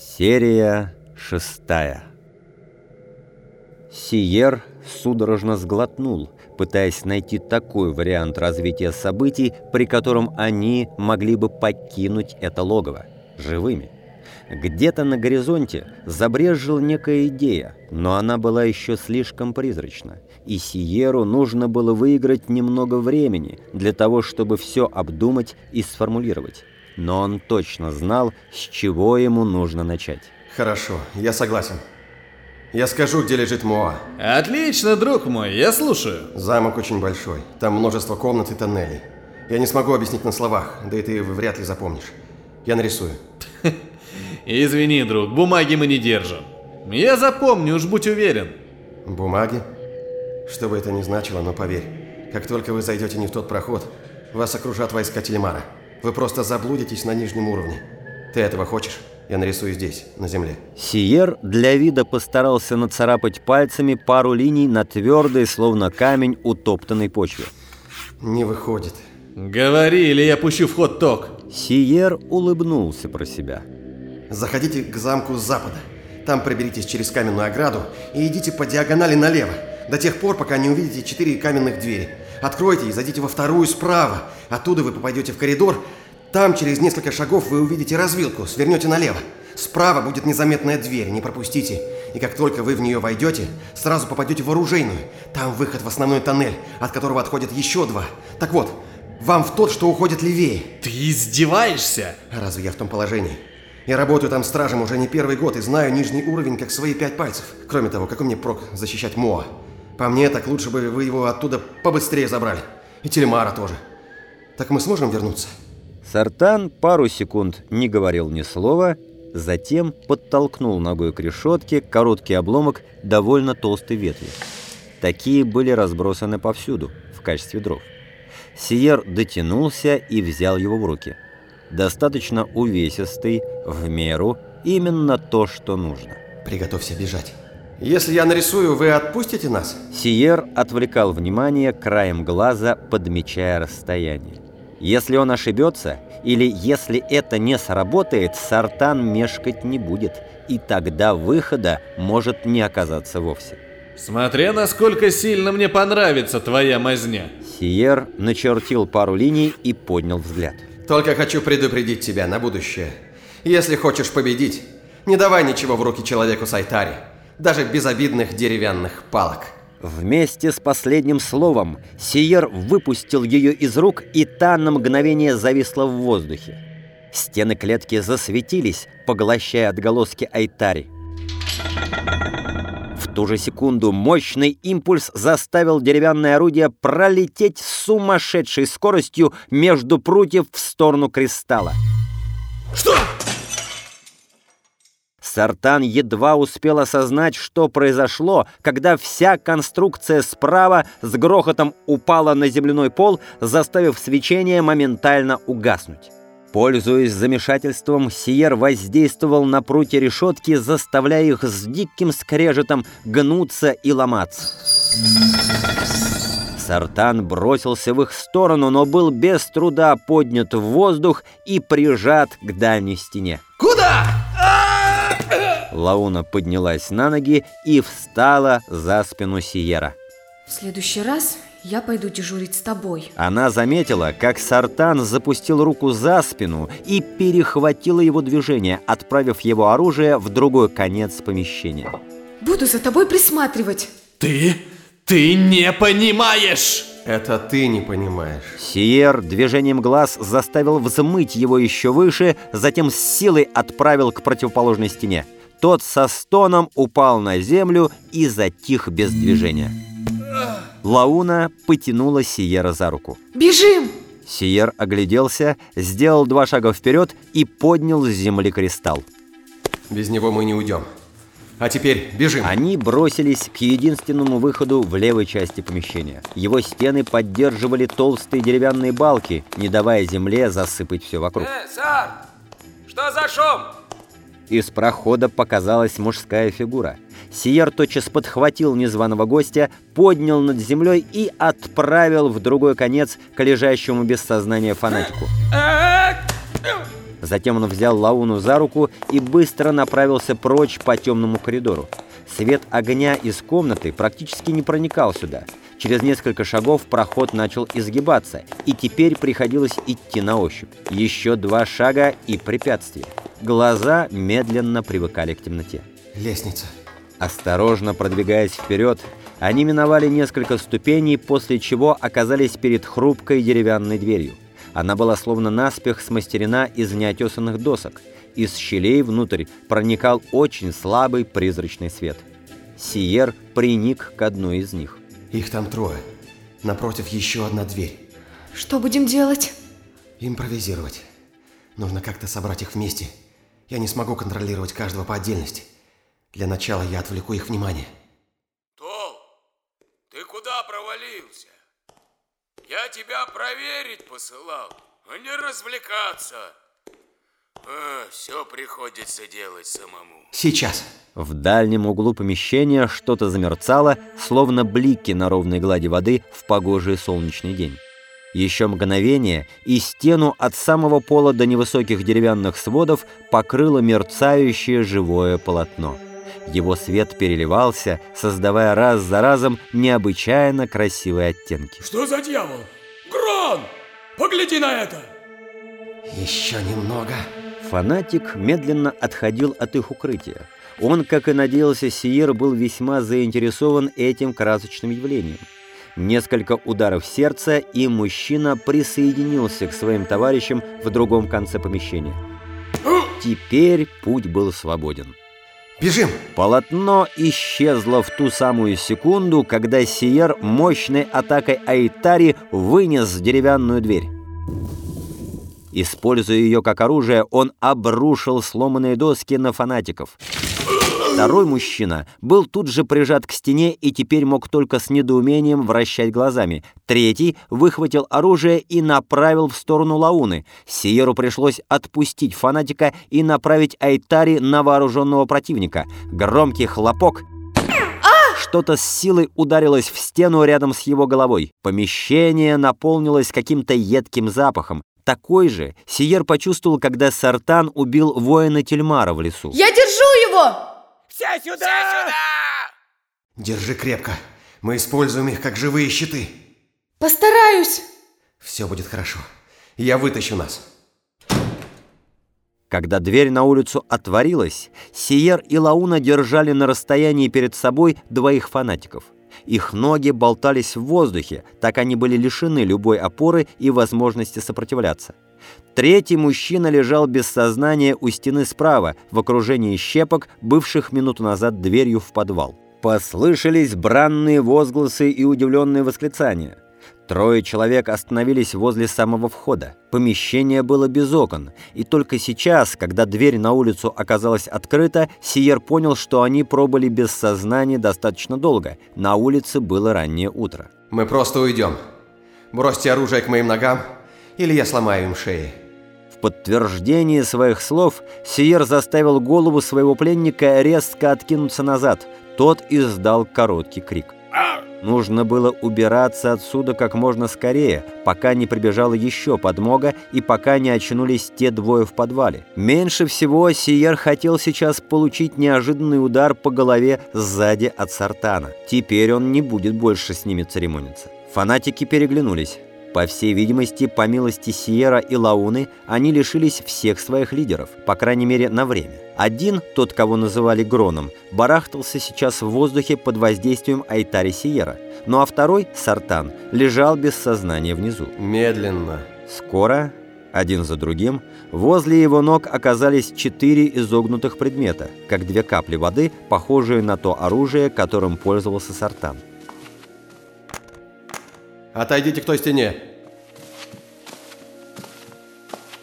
Серия шестая. Сиер судорожно сглотнул, пытаясь найти такой вариант развития событий, при котором они могли бы покинуть это логово живыми. Где-то на горизонте забрежила некая идея, но она была еще слишком призрачна, и Сиеру нужно было выиграть немного времени для того, чтобы все обдумать и сформулировать но он точно знал, с чего ему нужно начать. Хорошо, я согласен. Я скажу, где лежит Моа. Отлично, друг мой, я слушаю. Замок очень большой. Там множество комнат и тоннелей. Я не смогу объяснить на словах, да и ты вряд ли запомнишь. Я нарисую. Извини, друг, бумаги мы не держим. Я запомню, уж будь уверен. Бумаги? Что бы это ни значило, но поверь, как только вы зайдете не в тот проход, вас окружат войска Телемара. Вы просто заблудитесь на нижнем уровне. Ты этого хочешь? Я нарисую здесь, на земле. Сиер для вида постарался нацарапать пальцами пару линий на твердой, словно камень, утоптанной почве. Не выходит. Говори, или я пущу в ход ток. Сиер улыбнулся про себя. Заходите к замку с запада. Там проберитесь через каменную ограду и идите по диагонали налево, до тех пор, пока не увидите четыре каменных двери. Откройте и зайдите во вторую справа. Оттуда вы попадете в коридор. Там через несколько шагов вы увидите развилку, свернете налево. Справа будет незаметная дверь, не пропустите. И как только вы в нее войдете, сразу попадете в оружейную. Там выход в основной тоннель, от которого отходят еще два. Так вот, вам в тот, что уходит левее. Ты издеваешься? Разве я в том положении? Я работаю там стражем уже не первый год и знаю нижний уровень как свои пять пальцев. Кроме того, какой мне прок защищать Моа? По мне, так лучше бы вы его оттуда побыстрее забрали. И Телемара тоже. Так мы сможем вернуться? Сартан пару секунд не говорил ни слова, затем подтолкнул ногой к решетке короткий обломок довольно толстой ветви. Такие были разбросаны повсюду, в качестве дров. Сиер дотянулся и взял его в руки. Достаточно увесистый, в меру, именно то, что нужно. Приготовься бежать. Если я нарисую, вы отпустите нас? Сиер отвлекал внимание краем глаза, подмечая расстояние. Если он ошибется, или если это не сработает, Сартан мешкать не будет, и тогда выхода может не оказаться вовсе. Смотря насколько сильно мне понравится твоя мазня. Сиер начертил пару линий и поднял взгляд. Только хочу предупредить тебя на будущее. Если хочешь победить, не давай ничего в руки человеку Сайтари даже безобидных деревянных палок. Вместе с последним словом Сиер выпустил ее из рук, и та на мгновение зависла в воздухе. Стены клетки засветились, поглощая отголоски Айтари. В ту же секунду мощный импульс заставил деревянное орудие пролететь с сумасшедшей скоростью между прутьев в сторону кристалла. Что? Сартан едва успел осознать, что произошло, когда вся конструкция справа с грохотом упала на земляной пол, заставив свечение моментально угаснуть. Пользуясь замешательством, Сиер воздействовал на прутья решетки, заставляя их с диким скрежетом гнуться и ломаться. Сартан бросился в их сторону, но был без труда поднят в воздух и прижат к дальней стене. «Куда?» Лауна поднялась на ноги и встала за спину Сиера. В следующий раз я пойду дежурить с тобой. Она заметила, как Сартан запустил руку за спину и перехватила его движение, отправив его оружие в другой конец помещения. Буду за тобой присматривать. Ты? Ты не понимаешь! Это ты не понимаешь. Сиер движением глаз заставил взмыть его еще выше, затем с силой отправил к противоположной стене. Тот со стоном упал на землю и затих без движения. Лауна потянула Сиера за руку. Бежим! Сиер огляделся, сделал два шага вперед и поднял с земли кристалл. Без него мы не уйдем. А теперь бежим. Они бросились к единственному выходу в левой части помещения. Его стены поддерживали толстые деревянные балки, не давая земле засыпать все вокруг. Э, сэр! Что за шум? Из прохода показалась мужская фигура. Сиер тотчас подхватил незваного гостя, поднял над землей и отправил в другой конец к лежащему без сознания фанатику. Затем он взял Лауну за руку и быстро направился прочь по темному коридору. Свет огня из комнаты практически не проникал сюда. Через несколько шагов проход начал изгибаться, и теперь приходилось идти на ощупь. Еще два шага и препятствие. Глаза медленно привыкали к темноте. Лестница. Осторожно продвигаясь вперед, они миновали несколько ступеней, после чего оказались перед хрупкой деревянной дверью. Она была словно наспех смастерена из неотесанных досок. Из щелей внутрь проникал очень слабый призрачный свет. Сиер приник к одной из них. Их там трое. Напротив еще одна дверь. Что будем делать? Импровизировать. Нужно как-то собрать их вместе. Я не смогу контролировать каждого по отдельности. Для начала я отвлеку их внимание. Тол, ты куда провалился? Я тебя проверить посылал, а не развлекаться. А, все приходится делать самому. Сейчас. В дальнем углу помещения что-то замерцало, словно блики на ровной глади воды в погожий солнечный день. Еще мгновение, и стену от самого пола до невысоких деревянных сводов покрыло мерцающее живое полотно. Его свет переливался, создавая раз за разом необычайно красивые оттенки. Что за дьявол? Грон! Погляди на это! Еще немного. Фанатик медленно отходил от их укрытия. Он, как и надеялся, Сиер был весьма заинтересован этим красочным явлением. Несколько ударов сердца, и мужчина присоединился к своим товарищам в другом конце помещения. Теперь путь был свободен. Бежим! Полотно исчезло в ту самую секунду, когда Сиер мощной атакой Айтари вынес деревянную дверь. Используя ее как оружие, он обрушил сломанные доски на фанатиков. Второй мужчина был тут же прижат к стене и теперь мог только с недоумением вращать глазами. Третий выхватил оружие и направил в сторону Лауны. Сиеру пришлось отпустить фанатика и направить Айтари на вооруженного противника. Громкий хлопок что-то с силой ударилось в стену рядом с его головой. Помещение наполнилось каким-то едким запахом. Такой же Сиер почувствовал, когда Сартан убил воина Тельмара в лесу. Я держу его! Все сюда! Все сюда! Держи крепко. Мы используем их как живые щиты. Постараюсь. Все будет хорошо. Я вытащу нас. Когда дверь на улицу отворилась, Сиер и Лауна держали на расстоянии перед собой двоих фанатиков. Их ноги болтались в воздухе, так они были лишены любой опоры и возможности сопротивляться. Третий мужчина лежал без сознания у стены справа, в окружении щепок, бывших минуту назад дверью в подвал. Послышались бранные возгласы и удивленные восклицания. Трое человек остановились возле самого входа. Помещение было без окон, и только сейчас, когда дверь на улицу оказалась открыта, Сиер понял, что они пробыли без сознания достаточно долго. На улице было раннее утро. Мы просто уйдем. Бросьте оружие к моим ногам, или я сломаю им шеи. В подтверждение своих слов Сиер заставил голову своего пленника резко откинуться назад. Тот издал короткий крик. Нужно было убираться отсюда как можно скорее, пока не прибежала еще подмога и пока не очнулись те двое в подвале. Меньше всего Сиер хотел сейчас получить неожиданный удар по голове сзади от Сартана. Теперь он не будет больше с ними церемониться. Фанатики переглянулись. По всей видимости, по милости Сиера и Лауны, они лишились всех своих лидеров, по крайней мере, на время. Один, тот, кого называли Гроном, барахтался сейчас в воздухе под воздействием Айтари Сиера, ну а второй, Сартан, лежал без сознания внизу. Медленно. Скоро, один за другим, возле его ног оказались четыре изогнутых предмета, как две капли воды, похожие на то оружие, которым пользовался Сартан. Отойдите к той стене.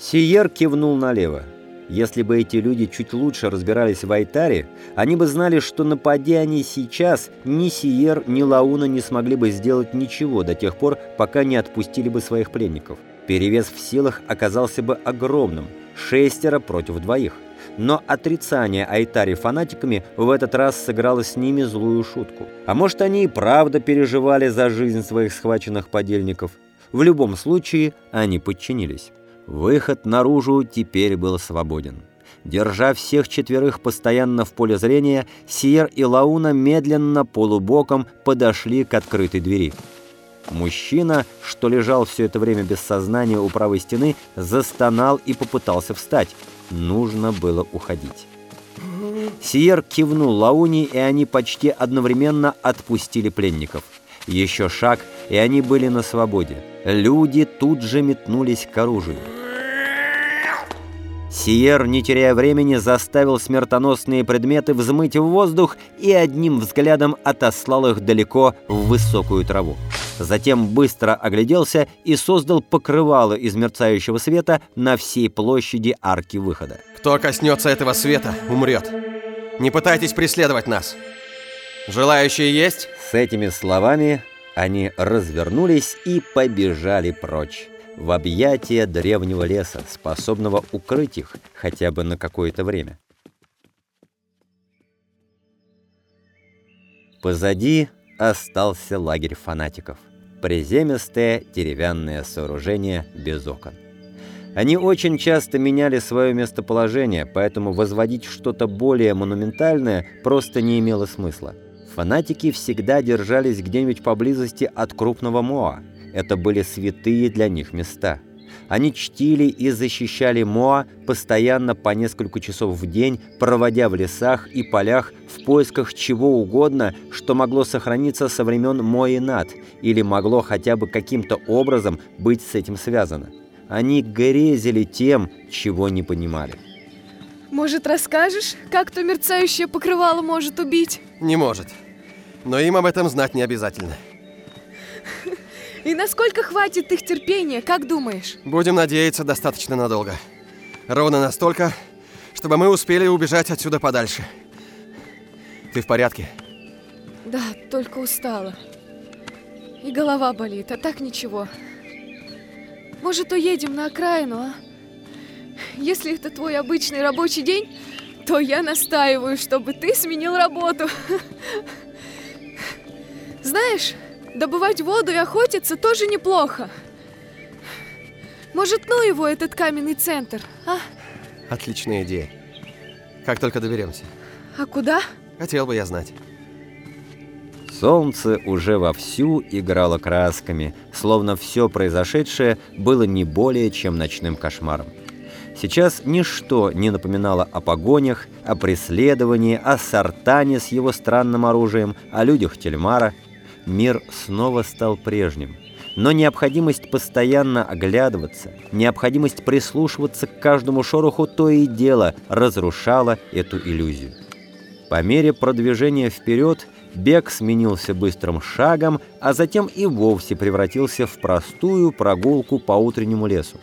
Сиер кивнул налево. Если бы эти люди чуть лучше разбирались в Айтаре, они бы знали, что напади они сейчас, ни Сиер, ни Лауна не смогли бы сделать ничего до тех пор, пока не отпустили бы своих пленников. Перевес в силах оказался бы огромным – шестеро против двоих. Но отрицание Айтари фанатиками в этот раз сыграло с ними злую шутку. А может, они и правда переживали за жизнь своих схваченных подельников. В любом случае, они подчинились. Выход наружу теперь был свободен. Держа всех четверых постоянно в поле зрения, Сиер и Лауна медленно полубоком подошли к открытой двери. Мужчина, что лежал все это время без сознания у правой стены, застонал и попытался встать. Нужно было уходить. Сиер кивнул Лауни, и они почти одновременно отпустили пленников. Еще шаг, и они были на свободе. Люди тут же метнулись к оружию. Сиер, не теряя времени, заставил смертоносные предметы взмыть в воздух и одним взглядом отослал их далеко в высокую траву. Затем быстро огляделся и создал покрывало из мерцающего света на всей площади арки выхода. Кто коснется этого света, умрет. Не пытайтесь преследовать нас. Желающие есть? С этими словами они развернулись и побежали прочь в объятия древнего леса, способного укрыть их хотя бы на какое-то время. Позади остался лагерь фанатиков. Приземистое деревянное сооружение без окон. Они очень часто меняли свое местоположение, поэтому возводить что-то более монументальное просто не имело смысла. Фанатики всегда держались где-нибудь поблизости от крупного Моа. Это были святые для них места. Они чтили и защищали Моа постоянно по несколько часов в день, проводя в лесах и полях в поисках чего угодно, что могло сохраниться со времен Моинат или могло хотя бы каким-то образом быть с этим связано. Они грезили тем, чего не понимали. Может, расскажешь, как то мерцающее покрывало может убить? Не может. Но им об этом знать не обязательно. И насколько хватит их терпения, как думаешь? Будем надеяться достаточно надолго. Ровно настолько, чтобы мы успели убежать отсюда подальше. Ты в порядке? Да, только устала. И голова болит, а так ничего. Может, уедем на окраину, а? Если это твой обычный рабочий день, то я настаиваю, чтобы ты сменил работу. Знаешь, добывать воду и охотиться тоже неплохо. Может, ну его, этот каменный центр, а? Отличная идея. Как только доберемся. А куда? Хотел бы я знать. Солнце уже вовсю играло красками, словно все произошедшее было не более чем ночным кошмаром. Сейчас ничто не напоминало о погонях, о преследовании, о Сартане с его странным оружием, о людях Тельмара. Мир снова стал прежним. Но необходимость постоянно оглядываться, необходимость прислушиваться к каждому шороху то и дело разрушала эту иллюзию. По мере продвижения вперед бег сменился быстрым шагом, а затем и вовсе превратился в простую прогулку по утреннему лесу.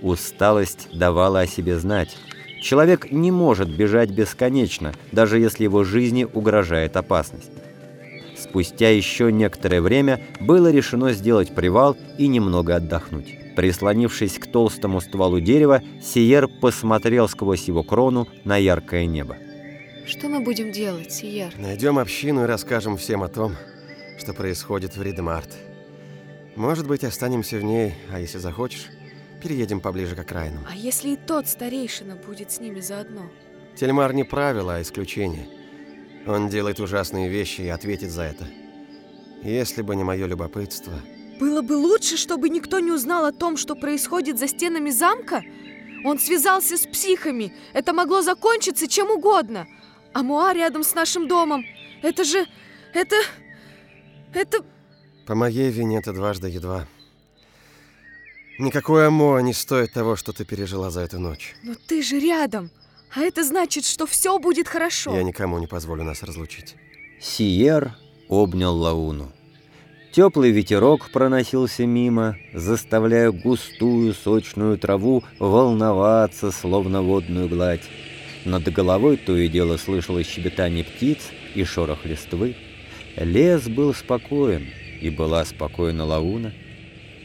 Усталость давала о себе знать. Человек не может бежать бесконечно, даже если его жизни угрожает опасность. Спустя еще некоторое время было решено сделать привал и немного отдохнуть. Прислонившись к толстому стволу дерева, Сиер посмотрел сквозь его крону на яркое небо. Что мы будем делать, Сиер? Найдем общину и расскажем всем о том, что происходит в Ридмарт. Может быть, останемся в ней, а если захочешь, переедем поближе к окраинам. А если и тот старейшина будет с ними заодно? Тельмар не правило, а исключение. Он делает ужасные вещи и ответит за это. Если бы не мое любопытство... Было бы лучше, чтобы никто не узнал о том, что происходит за стенами замка? Он связался с психами. Это могло закончиться чем угодно. А Муа рядом с нашим домом. Это же... Это... Это... По моей вине это дважды едва. Никакое Амоа не стоит того, что ты пережила за эту ночь. Но ты же рядом. А это значит, что все будет хорошо. Я никому не позволю нас разлучить. Сиер обнял Лауну. Теплый ветерок проносился мимо, заставляя густую сочную траву волноваться, словно водную гладь. Над головой то и дело слышалось щебетание птиц и шорох листвы. Лес был спокоен, и была спокойна Лауна.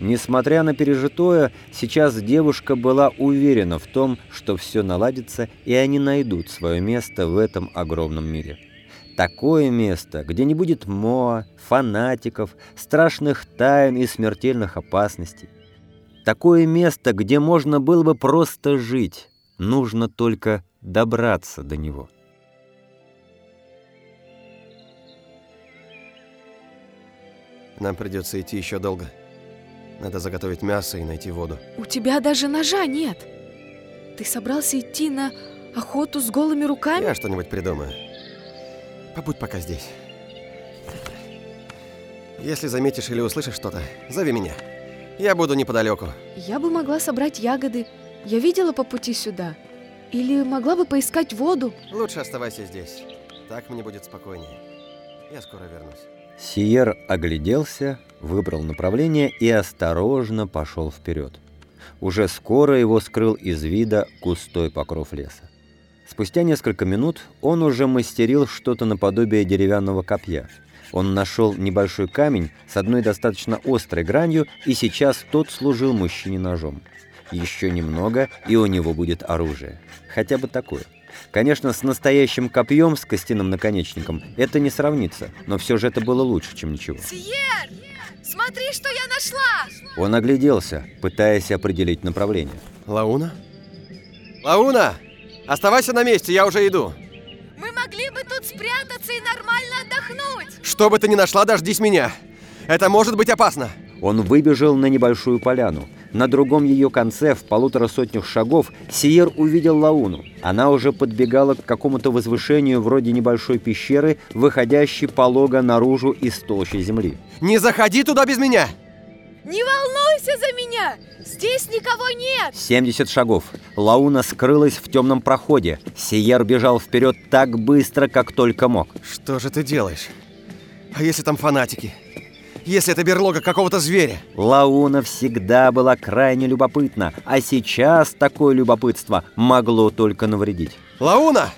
Несмотря на пережитое, сейчас девушка была уверена в том, что все наладится, и они найдут свое место в этом огромном мире. Такое место, где не будет Моа, фанатиков, страшных тайн и смертельных опасностей. Такое место, где можно было бы просто жить. Нужно только добраться до него. Нам придется идти еще долго. Надо заготовить мясо и найти воду. У тебя даже ножа нет. Ты собрался идти на охоту с голыми руками? Я что-нибудь придумаю. Побудь пока здесь. Если заметишь или услышишь что-то, зови меня. Я буду неподалеку. Я бы могла собрать ягоды. Я видела по пути сюда. Или могла бы поискать воду. Лучше оставайся здесь. Так мне будет спокойнее. Я скоро вернусь. Сиер огляделся, выбрал направление и осторожно пошел вперед. Уже скоро его скрыл из вида густой покров леса. Спустя несколько минут он уже мастерил что-то наподобие деревянного копья. Он нашел небольшой камень с одной достаточно острой гранью, и сейчас тот служил мужчине ножом. Еще немного, и у него будет оружие. Хотя бы такое. Конечно, с настоящим копьем с костяным наконечником это не сравнится, но все же это было лучше, чем ничего. Сиер! Смотри, что я нашла! Он огляделся, пытаясь определить направление. Лауна? Лауна! Оставайся на месте, я уже иду. Мы могли бы тут спрятаться и нормально отдохнуть. Что бы ты ни нашла, дождись меня. Это может быть опасно. Он выбежал на небольшую поляну. На другом ее конце, в полутора сотнях шагов, Сиер увидел Лауну. Она уже подбегала к какому-то возвышению вроде небольшой пещеры, выходящей полого наружу из толщи земли. Не заходи туда без меня! Не волнуйся за меня! Здесь никого нет! 70 шагов. Лауна скрылась в темном проходе. Сиер бежал вперед так быстро, как только мог. Что же ты делаешь? А если там фанатики? Если это берлога какого-то зверя? Лауна всегда была крайне любопытна, а сейчас такое любопытство могло только навредить. Лауна!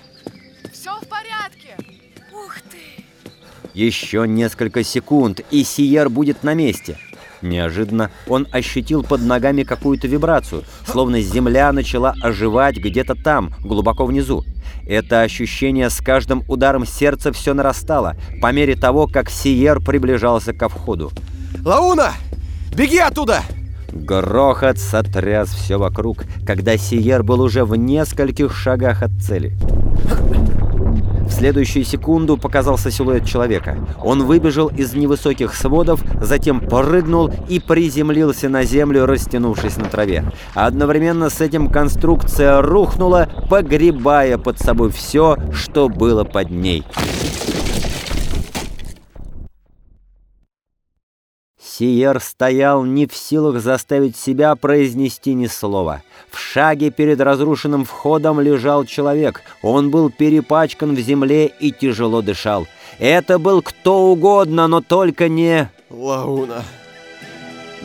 Все в порядке! Ух ты! Еще несколько секунд, и Сиер будет на месте. Неожиданно он ощутил под ногами какую-то вибрацию, словно земля начала оживать где-то там, глубоко внизу. Это ощущение с каждым ударом сердца все нарастало, по мере того, как Сиер приближался ко входу. Лауна! Беги оттуда! Грохот сотряс все вокруг, когда Сиер был уже в нескольких шагах от цели. В следующую секунду показался силуэт человека. Он выбежал из невысоких сводов, затем прыгнул и приземлился на землю, растянувшись на траве. Одновременно с этим конструкция рухнула, погребая под собой все, что было под ней. Сиер стоял не в силах заставить себя произнести ни слова. В шаге перед разрушенным входом лежал человек. Он был перепачкан в земле и тяжело дышал. Это был кто угодно, но только не... Лауна!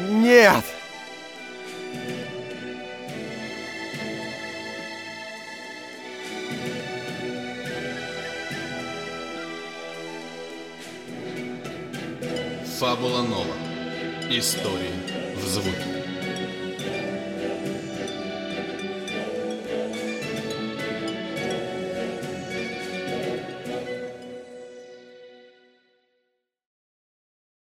Нет! Фабула Нова. Истории в звуке.